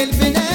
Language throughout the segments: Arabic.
البنات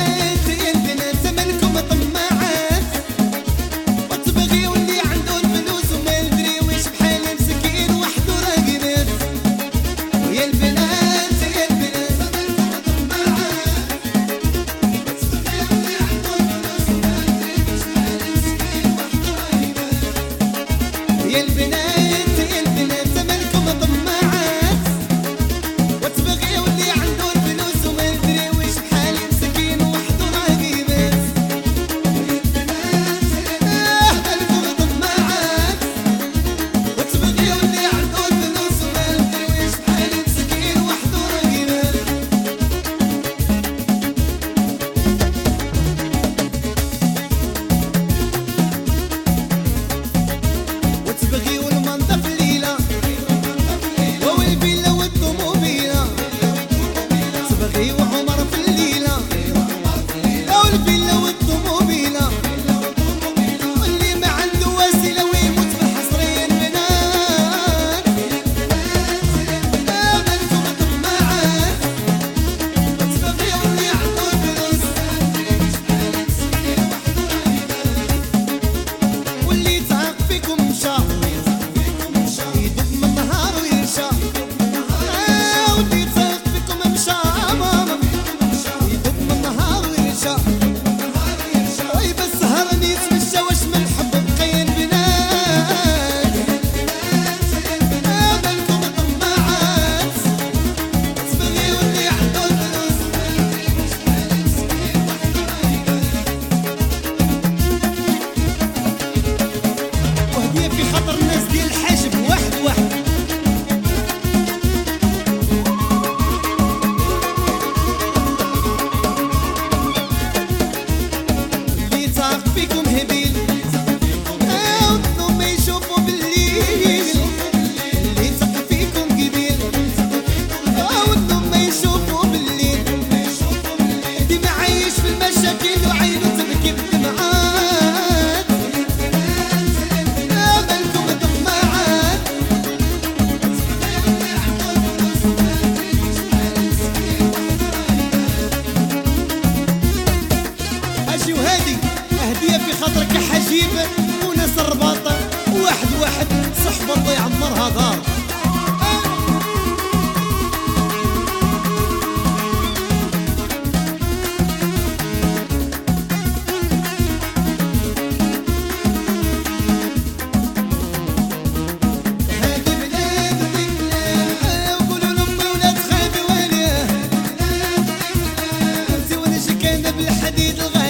did